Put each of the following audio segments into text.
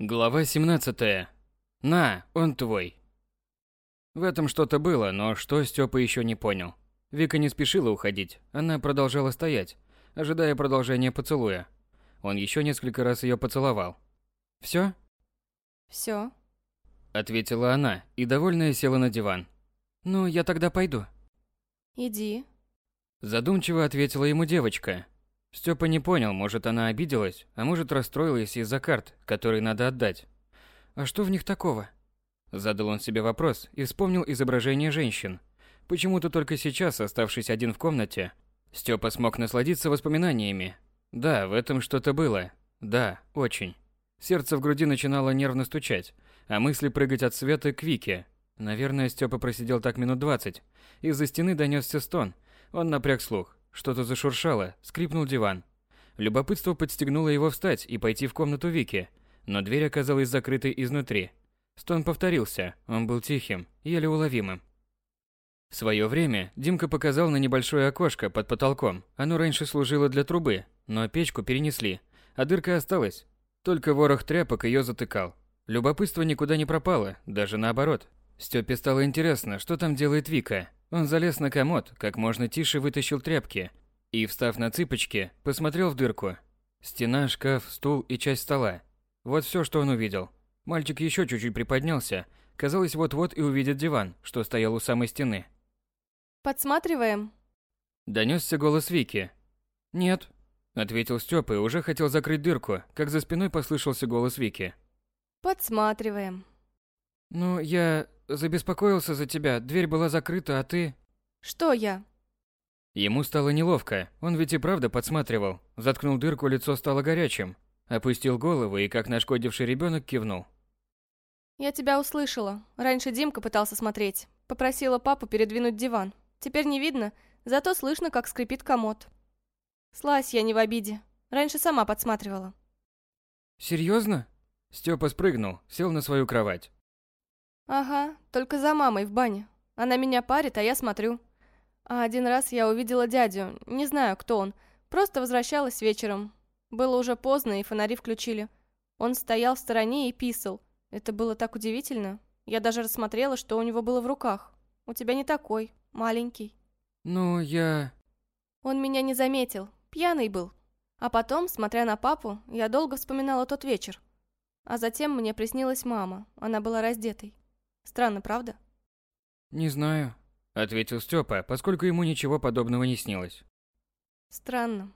Глава 17. На, он твой. В этом что-то было, но что Стёпа еще не понял. Вика не спешила уходить, она продолжала стоять, ожидая продолжения поцелуя. Он еще несколько раз ее поцеловал. Все? Все. Ответила она и, довольная, села на диван. Ну, я тогда пойду. Иди. Задумчиво ответила ему девочка, Степа не понял, может она обиделась, а может расстроилась из-за карт, которые надо отдать. А что в них такого? Задал он себе вопрос и вспомнил изображение женщин. Почему-то только сейчас, оставшись один в комнате, Степа смог насладиться воспоминаниями. Да, в этом что-то было. Да, очень. Сердце в груди начинало нервно стучать, а мысли прыгать от света к Вике. Наверное, Степа просидел так минут двадцать. Из-за стены донесся стон. Он напряг слух. Что-то зашуршало, скрипнул диван. Любопытство подстегнуло его встать и пойти в комнату Вики, но дверь оказалась закрытой изнутри. Стон повторился, он был тихим, еле уловимым. В свое время Димка показал на небольшое окошко под потолком. Оно раньше служило для трубы, но печку перенесли, а дырка осталась. Только ворох тряпок ее затыкал. Любопытство никуда не пропало, даже наоборот. Степе стало интересно, что там делает Вика. Он залез на комод, как можно тише вытащил тряпки и, встав на цыпочки, посмотрел в дырку. Стена, шкаф, стул и часть стола. Вот все, что он увидел. Мальчик еще чуть-чуть приподнялся. Казалось, вот-вот и увидит диван, что стоял у самой стены. «Подсматриваем?» Донесся голос Вики. «Нет», — ответил Степа и уже хотел закрыть дырку, как за спиной послышался голос Вики. «Подсматриваем». «Ну, я... Забеспокоился за тебя, дверь была закрыта, а ты... Что я? Ему стало неловко, он ведь и правда подсматривал. Заткнул дырку, лицо стало горячим. Опустил голову и, как нашкодивший ребенок, кивнул. Я тебя услышала. Раньше Димка пытался смотреть. Попросила папу передвинуть диван. Теперь не видно, зато слышно, как скрипит комод. Слазь я не в обиде. Раньше сама подсматривала. Серьезно? Степа спрыгнул, сел на свою кровать. Ага, только за мамой в бане. Она меня парит, а я смотрю. А один раз я увидела дядю, не знаю, кто он. Просто возвращалась вечером. Было уже поздно, и фонари включили. Он стоял в стороне и писал. Это было так удивительно. Я даже рассмотрела, что у него было в руках. У тебя не такой, маленький. Ну, я... Он меня не заметил, пьяный был. А потом, смотря на папу, я долго вспоминала тот вечер. А затем мне приснилась мама, она была раздетой. Странно, правда? Не знаю, ответил Степа, поскольку ему ничего подобного не снилось. Странно.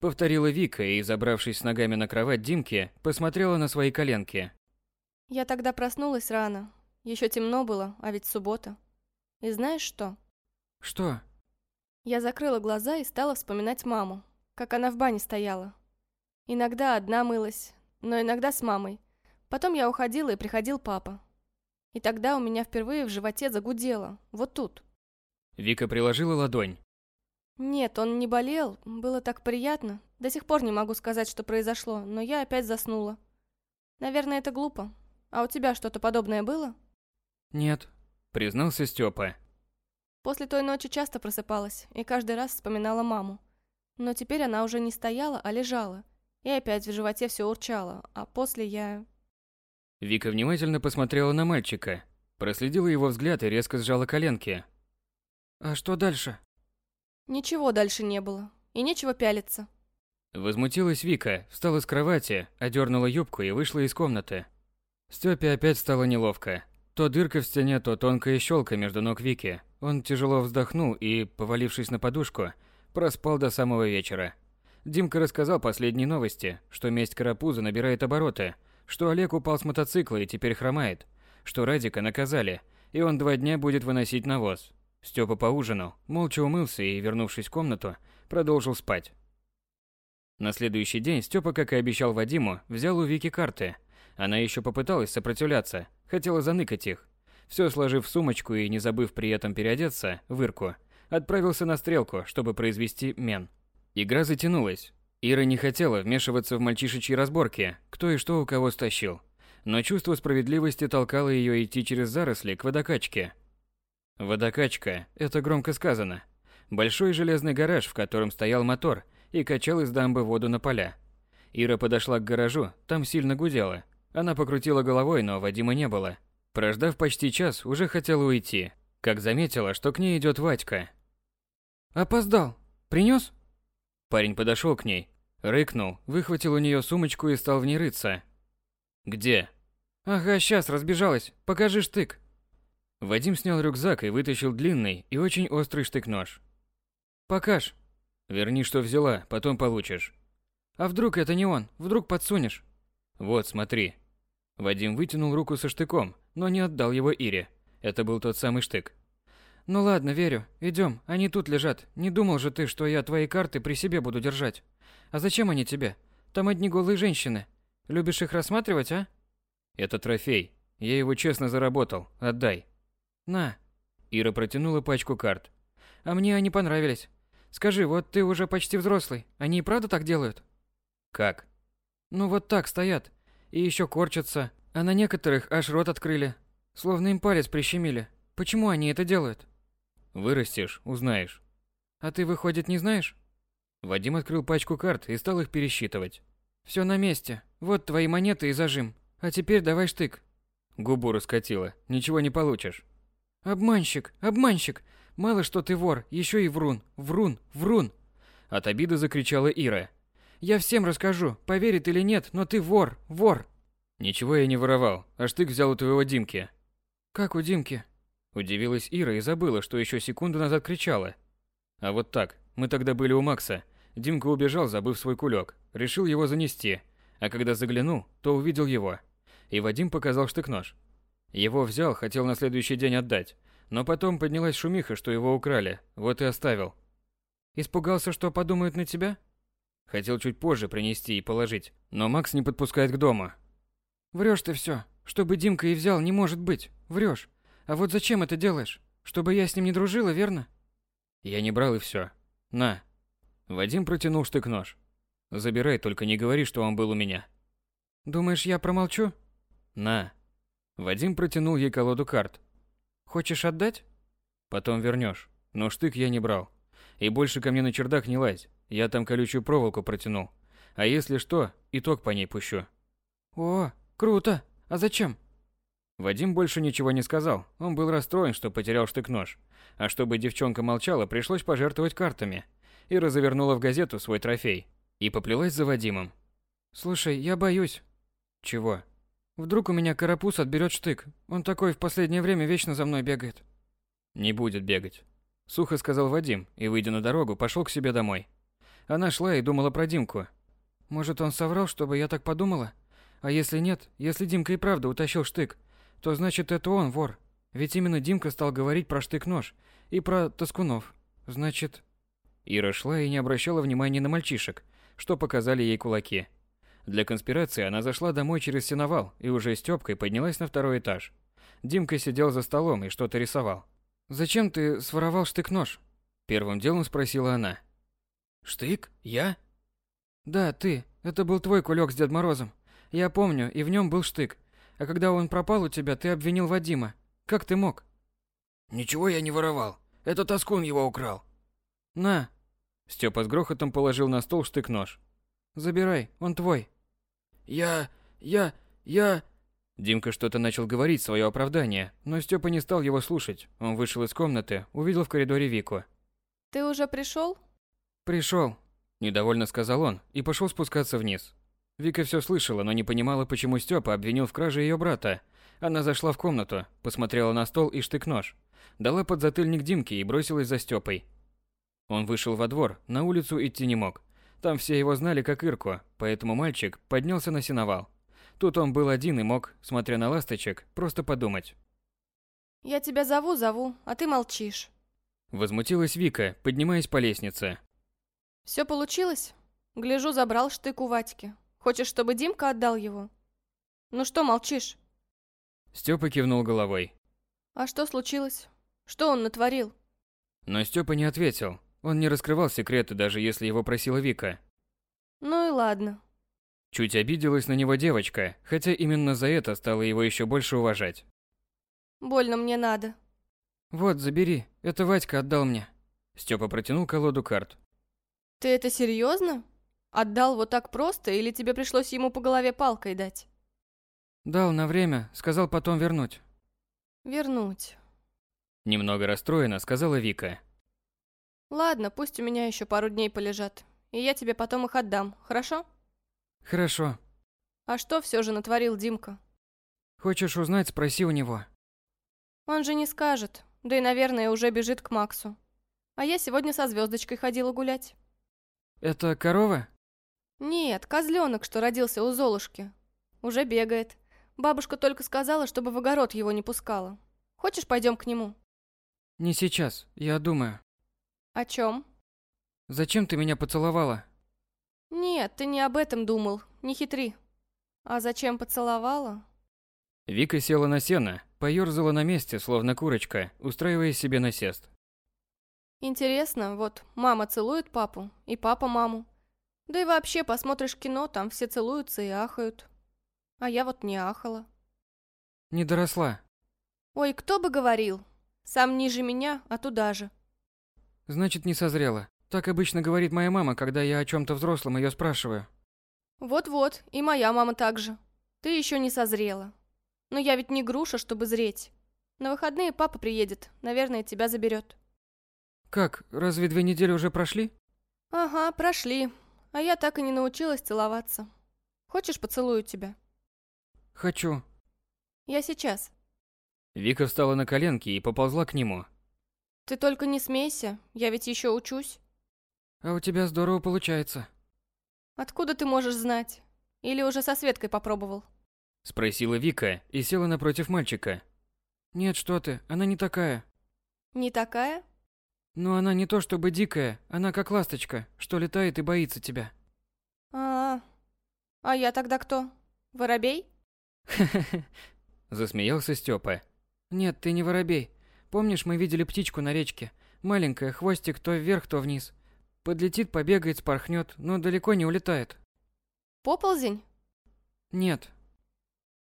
Повторила Вика и, забравшись с ногами на кровать Димки, посмотрела на свои коленки. Я тогда проснулась рано. Еще темно было, а ведь суббота. И знаешь что? Что? Я закрыла глаза и стала вспоминать маму, как она в бане стояла. Иногда одна мылась, но иногда с мамой. Потом я уходила, и приходил папа. И тогда у меня впервые в животе загудело. Вот тут. Вика приложила ладонь. Нет, он не болел. Было так приятно. До сих пор не могу сказать, что произошло, но я опять заснула. Наверное, это глупо. А у тебя что-то подобное было? Нет, признался Степа. После той ночи часто просыпалась и каждый раз вспоминала маму. Но теперь она уже не стояла, а лежала. И опять в животе все урчало, а после я... Вика внимательно посмотрела на мальчика, проследила его взгляд и резко сжала коленки. «А что дальше?» «Ничего дальше не было. И нечего пялиться». Возмутилась Вика, встала с кровати, одернула юбку и вышла из комнаты. Стёпе опять стало неловко. То дырка в стене, то тонкая щелка между ног Вики. Он тяжело вздохнул и, повалившись на подушку, проспал до самого вечера. Димка рассказал последние новости, что месть Карапуза набирает обороты – что Олег упал с мотоцикла и теперь хромает, что Радика наказали, и он два дня будет выносить навоз. Степа поужинал, молча умылся и, вернувшись в комнату, продолжил спать. На следующий день Степа, как и обещал Вадиму, взял у Вики карты. Она еще попыталась сопротивляться, хотела заныкать их. Все сложив в сумочку и не забыв при этом переодеться в Ирку, отправился на стрелку, чтобы произвести мен. Игра затянулась. Ира не хотела вмешиваться в мальчишечьи разборки, кто и что у кого стащил. Но чувство справедливости толкало ее идти через заросли к водокачке. Водокачка – это громко сказано. Большой железный гараж, в котором стоял мотор и качал из дамбы воду на поля. Ира подошла к гаражу, там сильно гудело. Она покрутила головой, но Вадима не было. Прождав почти час, уже хотела уйти, как заметила, что к ней идет Вадька. «Опоздал. Принес? Парень подошел к ней, рыкнул, выхватил у нее сумочку и стал в ней рыться. «Где?» «Ага, сейчас, разбежалась. Покажи штык». Вадим снял рюкзак и вытащил длинный и очень острый штык-нож. «Покаж». «Верни, что взяла, потом получишь». «А вдруг это не он? Вдруг подсунешь?» «Вот, смотри». Вадим вытянул руку со штыком, но не отдал его Ире. Это был тот самый штык. «Ну ладно, верю. Идем, они тут лежат. Не думал же ты, что я твои карты при себе буду держать. А зачем они тебе? Там одни голые женщины. Любишь их рассматривать, а?» «Это трофей. Я его честно заработал. Отдай». «На». Ира протянула пачку карт. «А мне они понравились. Скажи, вот ты уже почти взрослый. Они и правда так делают?» «Как?» «Ну вот так стоят. И еще корчатся. А на некоторых аж рот открыли. Словно им палец прищемили. Почему они это делают?» «Вырастешь, узнаешь». «А ты, выходит, не знаешь?» Вадим открыл пачку карт и стал их пересчитывать. Все на месте. Вот твои монеты и зажим. А теперь давай штык. Губу раскатила. Ничего не получишь. Обманщик, обманщик. Мало что ты вор, еще и врун, врун, врун. От обиды закричала Ира. Я всем расскажу, поверит или нет, но ты вор, вор. Ничего я не воровал, а штык взял у твоего Димки. Как у Димки? Удивилась Ира и забыла, что еще секунду назад кричала. А вот так, мы тогда были у Макса. Димка убежал, забыв свой кулек. Решил его занести. А когда заглянул, то увидел его. И Вадим показал штык-нож. Его взял, хотел на следующий день отдать. Но потом поднялась шумиха, что его украли. Вот и оставил. Испугался, что подумают на тебя? Хотел чуть позже принести и положить. Но Макс не подпускает к дому. Врешь ты все. Чтобы Димка и взял, не может быть. Врешь. А вот зачем это делаешь? Чтобы я с ним не дружила, верно? Я не брал и все. На. Вадим протянул штык-нож. Забирай, только не говори, что он был у меня. Думаешь, я промолчу? На. Вадим протянул ей колоду карт. Хочешь отдать? Потом вернешь. Но штык я не брал. И больше ко мне на чердак не лазь. Я там колючую проволоку протянул. А если что, итог по ней пущу. О, круто. А зачем? Вадим больше ничего не сказал. Он был расстроен, что потерял штык-нож. А чтобы девчонка молчала, пришлось пожертвовать картами. И развернула в газету свой трофей. И поплелась за Вадимом. Слушай, я боюсь. Чего? Вдруг у меня карапуз отберет штык. Он такой в последнее время вечно за мной бегает. Не будет бегать. Сухо сказал Вадим и, выйдя на дорогу, пошел к себе домой. Она шла и думала про Димку. Может, он соврал, чтобы я так подумала? А если нет, если Димка и правда утащил штык, то значит это он вор. Ведь именно Димка стал говорить про штык-нож и про Тоскунов. Значит... Ира шла и не обращала внимания на мальчишек, что показали ей кулаки. Для конспирации она зашла домой через сеновал и уже с Тёпкой поднялась на второй этаж. Димка сидел за столом и что-то рисовал. «Зачем ты своровал штык-нож?» Первым делом спросила она. «Штык? Я?» «Да, ты. Это был твой кулек с Дед Морозом. Я помню, и в нем был штык. А когда он пропал у тебя, ты обвинил Вадима. Как ты мог?» «Ничего я не воровал. Это Тоскун его украл». «На». Степа с грохотом положил на стол штык-нож. «Забирай, он твой». «Я... я... я...» Димка что-то начал говорить свое оправдание, но Степа не стал его слушать. Он вышел из комнаты, увидел в коридоре Вику. Ты уже пришел? Пришел, недовольно сказал он и пошел спускаться вниз. Вика все слышала, но не понимала, почему Степа обвинил в краже ее брата. Она зашла в комнату, посмотрела на стол и штык-нож, дала подзатыльник Димке и бросилась за Степой. Он вышел во двор, на улицу идти не мог. Там все его знали как Ирку, поэтому мальчик поднялся на сеновал. Тут он был один и мог, смотря на ласточек, просто подумать. Я тебя зову, зову, а ты молчишь. Возмутилась Вика, поднимаясь по лестнице. Все получилось? Гляжу, забрал штык у Ватьки. Хочешь, чтобы Димка отдал его? Ну что молчишь? Степа кивнул головой. А что случилось? Что он натворил? Но Степа не ответил. Он не раскрывал секреты, даже если его просила Вика. Ну и ладно. Чуть обиделась на него девочка, хотя именно за это стала его еще больше уважать. Больно мне надо. Вот, забери. Это Вадька отдал мне. Степа протянул колоду карт. Ты это серьезно? Отдал вот так просто или тебе пришлось ему по голове палкой дать? Дал на время, сказал потом вернуть. Вернуть. Немного расстроена, сказала Вика. Ладно, пусть у меня еще пару дней полежат. И я тебе потом их отдам, хорошо? Хорошо. А что все же натворил Димка? Хочешь узнать, спроси у него. Он же не скажет. Да и, наверное, уже бежит к Максу. А я сегодня со звездочкой ходила гулять. Это корова? Нет, козленок, что родился у Золушки. Уже бегает. Бабушка только сказала, чтобы в огород его не пускала. Хочешь, пойдем к нему? Не сейчас, я думаю. О чем? Зачем ты меня поцеловала? Нет, ты не об этом думал, не хитри. А зачем поцеловала? Вика села на сено, поёрзала на месте, словно курочка, устраивая себе насест. Интересно, вот мама целует папу, и папа маму. Да и вообще, посмотришь кино, там все целуются и ахают. А я вот не ахала. Не доросла. Ой, кто бы говорил. Сам ниже меня, а туда же. Значит, не созрела. Так обычно говорит моя мама, когда я о чем-то взрослом ее спрашиваю. Вот-вот, и моя мама также. Ты еще не созрела. Но я ведь не груша, чтобы зреть. На выходные папа приедет, наверное, тебя заберет. Как, разве две недели уже прошли? Ага, прошли. А я так и не научилась целоваться. Хочешь, поцелую тебя? Хочу. Я сейчас. Вика встала на коленки и поползла к нему. Ты только не смейся, я ведь еще учусь. А у тебя здорово получается. Откуда ты можешь знать? Или уже со Светкой попробовал? Спросила Вика и села напротив мальчика. Нет, что ты, она не такая. Не такая? Ну, она не то чтобы дикая, она как ласточка, что летает и боится тебя. А, -а, -а. а я тогда кто? Воробей? Засмеялся Степа. Нет, ты не воробей. Помнишь, мы видели птичку на речке? Маленькая, хвостик то вверх, то вниз. Подлетит, побегает, спорхнет, но далеко не улетает. Поползень? Нет.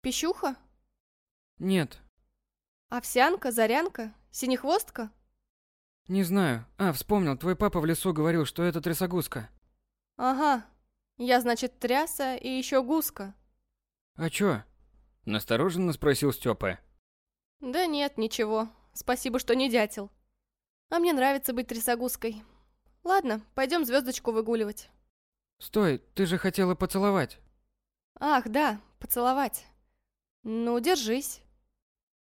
Пищуха? Нет. Овсянка, зарянка, синехвостка? Не знаю. А, вспомнил, твой папа в лесу говорил, что это трясогузка. Ага. Я, значит, тряса и еще гуска. А чё? Настороженно спросил Степа. Да нет, ничего. Спасибо, что не дятел. А мне нравится быть трясогузкой. Ладно, пойдем звездочку выгуливать. Стой, ты же хотела поцеловать. Ах, да, поцеловать. Ну, держись.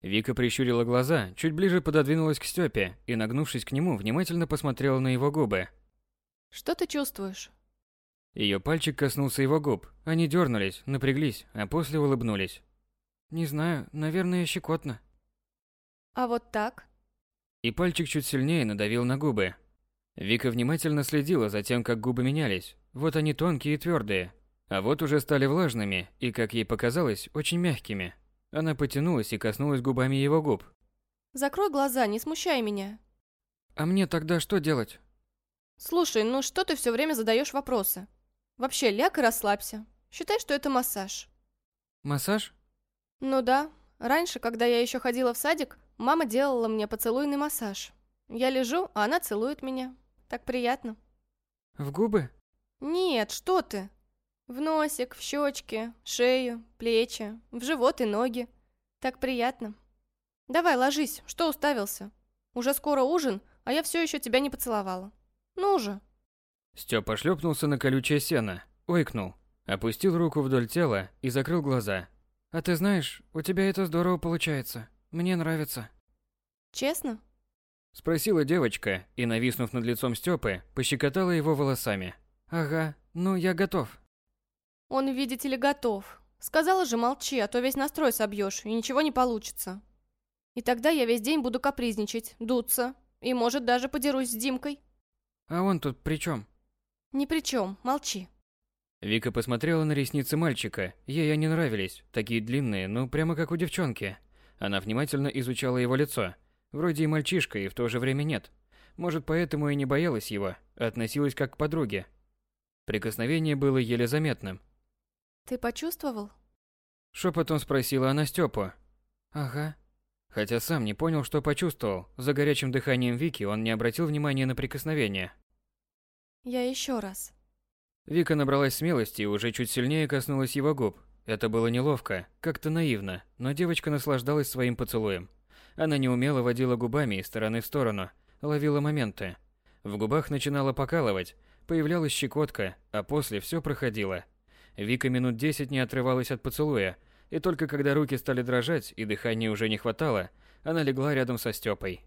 Вика прищурила глаза, чуть ближе пододвинулась к Степе и, нагнувшись к нему, внимательно посмотрела на его губы. Что ты чувствуешь? Ее пальчик коснулся его губ. Они дернулись, напряглись, а после улыбнулись. Не знаю, наверное, щекотно. А вот так? И пальчик чуть сильнее надавил на губы. Вика внимательно следила за тем, как губы менялись. Вот они тонкие и твердые, а вот уже стали влажными и, как ей показалось, очень мягкими. Она потянулась и коснулась губами его губ. Закрой глаза, не смущай меня. А мне тогда что делать? Слушай, ну что ты все время задаешь вопросы? Вообще, ляг и расслабься. Считай, что это массаж. Массаж? Ну да. Раньше, когда я еще ходила в садик, мама делала мне поцелуйный массаж. Я лежу, а она целует меня. Так приятно. В губы? Нет, что ты? В носик, в щечки, шею, плечи, в живот и ноги. Так приятно. Давай, ложись, что уставился? Уже скоро ужин, а я все еще тебя не поцеловала. Ну же. Степа шлепнулся на колючее сено, ойкнул, опустил руку вдоль тела и закрыл глаза. А ты знаешь, у тебя это здорово получается. Мне нравится. Честно? Спросила девочка и, нависнув над лицом Степы, пощекотала его волосами. Ага, ну я готов. Он, видите ли, готов. Сказала же, молчи, а то весь настрой собьешь, и ничего не получится. И тогда я весь день буду капризничать, дуться, и, может, даже подерусь с Димкой. А он тут при чем? Ни при чем, молчи. Вика посмотрела на ресницы мальчика. Ей они нравились, такие длинные, ну прямо как у девчонки. Она внимательно изучала его лицо. Вроде и мальчишка, и в то же время нет. Может, поэтому и не боялась его, а относилась как к подруге. Прикосновение было еле заметным, ты почувствовал? Шепотом спросила она Степу. Ага. Хотя сам не понял, что почувствовал. За горячим дыханием Вики он не обратил внимания на прикосновение. Я еще раз. Вика набралась смелости и уже чуть сильнее коснулась его губ. Это было неловко, как-то наивно, но девочка наслаждалась своим поцелуем. Она неумело водила губами из стороны в сторону, ловила моменты. В губах начинала покалывать, появлялась щекотка, а после все проходило. Вика минут десять не отрывалась от поцелуя, и только когда руки стали дрожать и дыхания уже не хватало, она легла рядом со Стёпой.